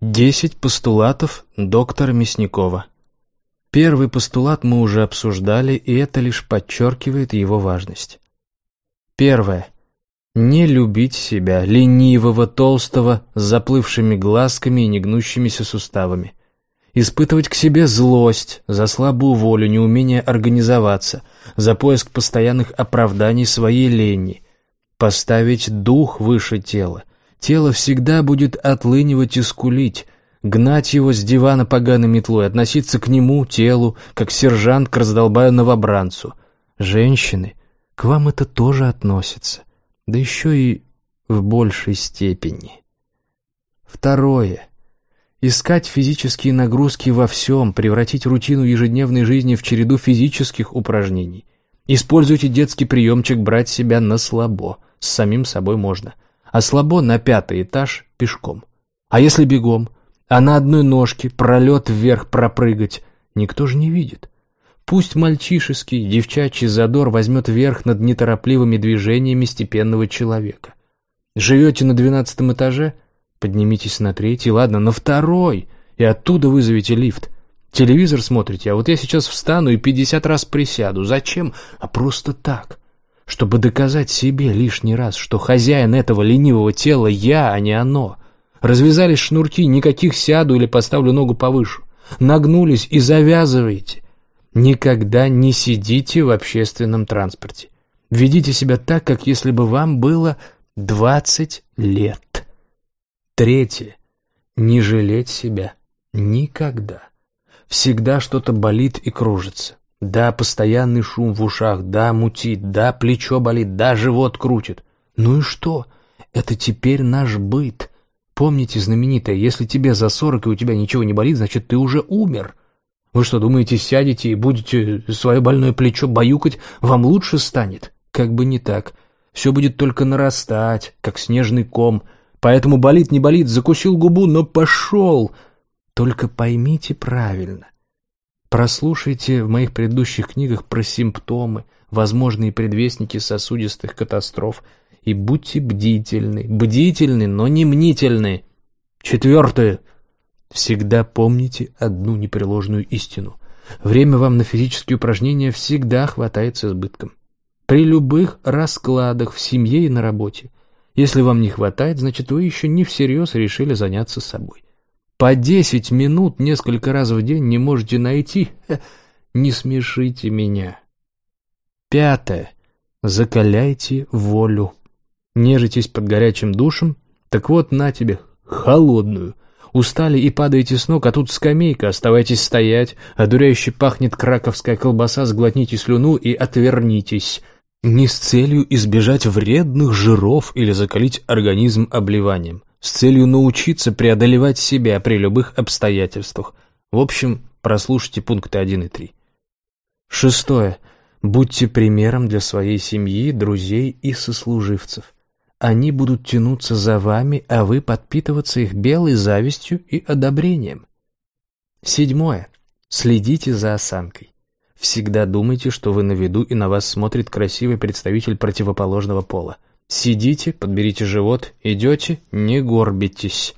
Десять постулатов доктора Мясникова. Первый постулат мы уже обсуждали, и это лишь подчеркивает его важность. Первое. Не любить себя, ленивого, толстого, с заплывшими глазками и негнущимися суставами. Испытывать к себе злость за слабую волю, неумение организоваться, за поиск постоянных оправданий своей лени. Поставить дух выше тела, Тело всегда будет отлынивать и скулить, гнать его с дивана поганой метлой, относиться к нему, телу, как сержант к раздолбаю новобранцу. Женщины, к вам это тоже относится, да еще и в большей степени. Второе. Искать физические нагрузки во всем, превратить рутину ежедневной жизни в череду физических упражнений. Используйте детский приемчик брать себя на слабо, с самим собой можно – а слабо на пятый этаж пешком. А если бегом? А на одной ножке пролет вверх пропрыгать? Никто же не видит. Пусть мальчишеский, девчачий задор возьмет верх над неторопливыми движениями степенного человека. Живете на двенадцатом этаже? Поднимитесь на третий, ладно, на второй, и оттуда вызовите лифт. Телевизор смотрите, а вот я сейчас встану и пятьдесят раз присяду. Зачем? А просто так чтобы доказать себе лишний раз, что хозяин этого ленивого тела я, а не оно. Развязались шнурки, никаких сяду или поставлю ногу повыше. Нагнулись и завязывайте. Никогда не сидите в общественном транспорте. Ведите себя так, как если бы вам было двадцать лет. Третье. Не жалеть себя. Никогда. Всегда что-то болит и кружится. Да, постоянный шум в ушах, да, мутит, да, плечо болит, да, живот крутит. Ну и что? Это теперь наш быт. Помните знаменитое, если тебе за сорок и у тебя ничего не болит, значит, ты уже умер. Вы что, думаете, сядете и будете свое больное плечо баюкать, вам лучше станет? Как бы не так. Все будет только нарастать, как снежный ком. Поэтому болит, не болит, закусил губу, но пошел. Только поймите правильно. Прослушайте в моих предыдущих книгах про симптомы, возможные предвестники сосудистых катастроф, и будьте бдительны, бдительны, но не мнительны. Четвертое. Всегда помните одну непреложную истину. Время вам на физические упражнения всегда хватает с избытком. При любых раскладах в семье и на работе. Если вам не хватает, значит вы еще не всерьез решили заняться собой. По десять минут несколько раз в день не можете найти? Не смешите меня. Пятое. Закаляйте волю. Нежитесь под горячим душем? Так вот, на тебе, холодную. Устали и падаете с ног, а тут скамейка, оставайтесь стоять. Одуряюще пахнет краковская колбаса, сглотните слюну и отвернитесь. Не с целью избежать вредных жиров или закалить организм обливанием с целью научиться преодолевать себя при любых обстоятельствах. В общем, прослушайте пункты 1 и 3. Шестое. Будьте примером для своей семьи, друзей и сослуживцев. Они будут тянуться за вами, а вы подпитываться их белой завистью и одобрением. Седьмое. Следите за осанкой. Всегда думайте, что вы на виду и на вас смотрит красивый представитель противоположного пола. Сидите, подберите живот, идете, не горбитесь.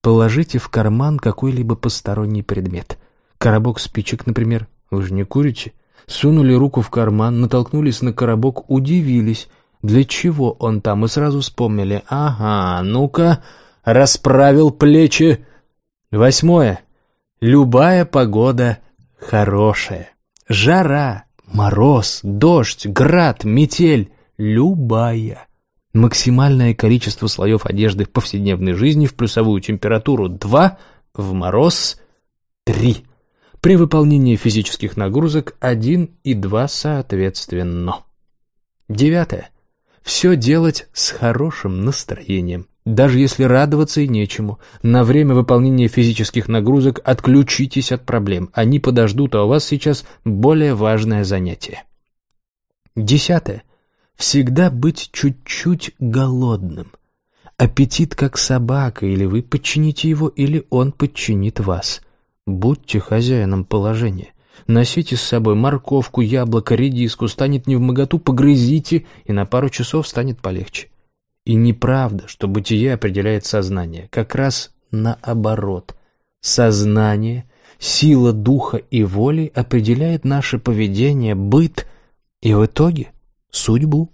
Положите в карман какой-либо посторонний предмет. Коробок спичек, например. Вы же не курите? Сунули руку в карман, натолкнулись на коробок, удивились. Для чего он там? И сразу вспомнили. Ага, ну-ка, расправил плечи. Восьмое. Любая погода хорошая. Жара, мороз, дождь, град, метель любая. Максимальное количество слоев одежды в повседневной жизни в плюсовую температуру 2, в мороз 3. При выполнении физических нагрузок 1 и 2 соответственно. Девятое. Все делать с хорошим настроением. Даже если радоваться и нечему, на время выполнения физических нагрузок отключитесь от проблем. Они подождут, а у вас сейчас более важное занятие. Десятое. Всегда быть чуть-чуть голодным. Аппетит как собака, или вы подчините его, или он подчинит вас. Будьте хозяином положения. Носите с собой морковку, яблоко, редиску, станет не в моготу, погрызите, и на пару часов станет полегче. И неправда, что бытие определяет сознание. Как раз наоборот. Сознание, сила духа и воли определяет наше поведение, быт и в итоге судьбу.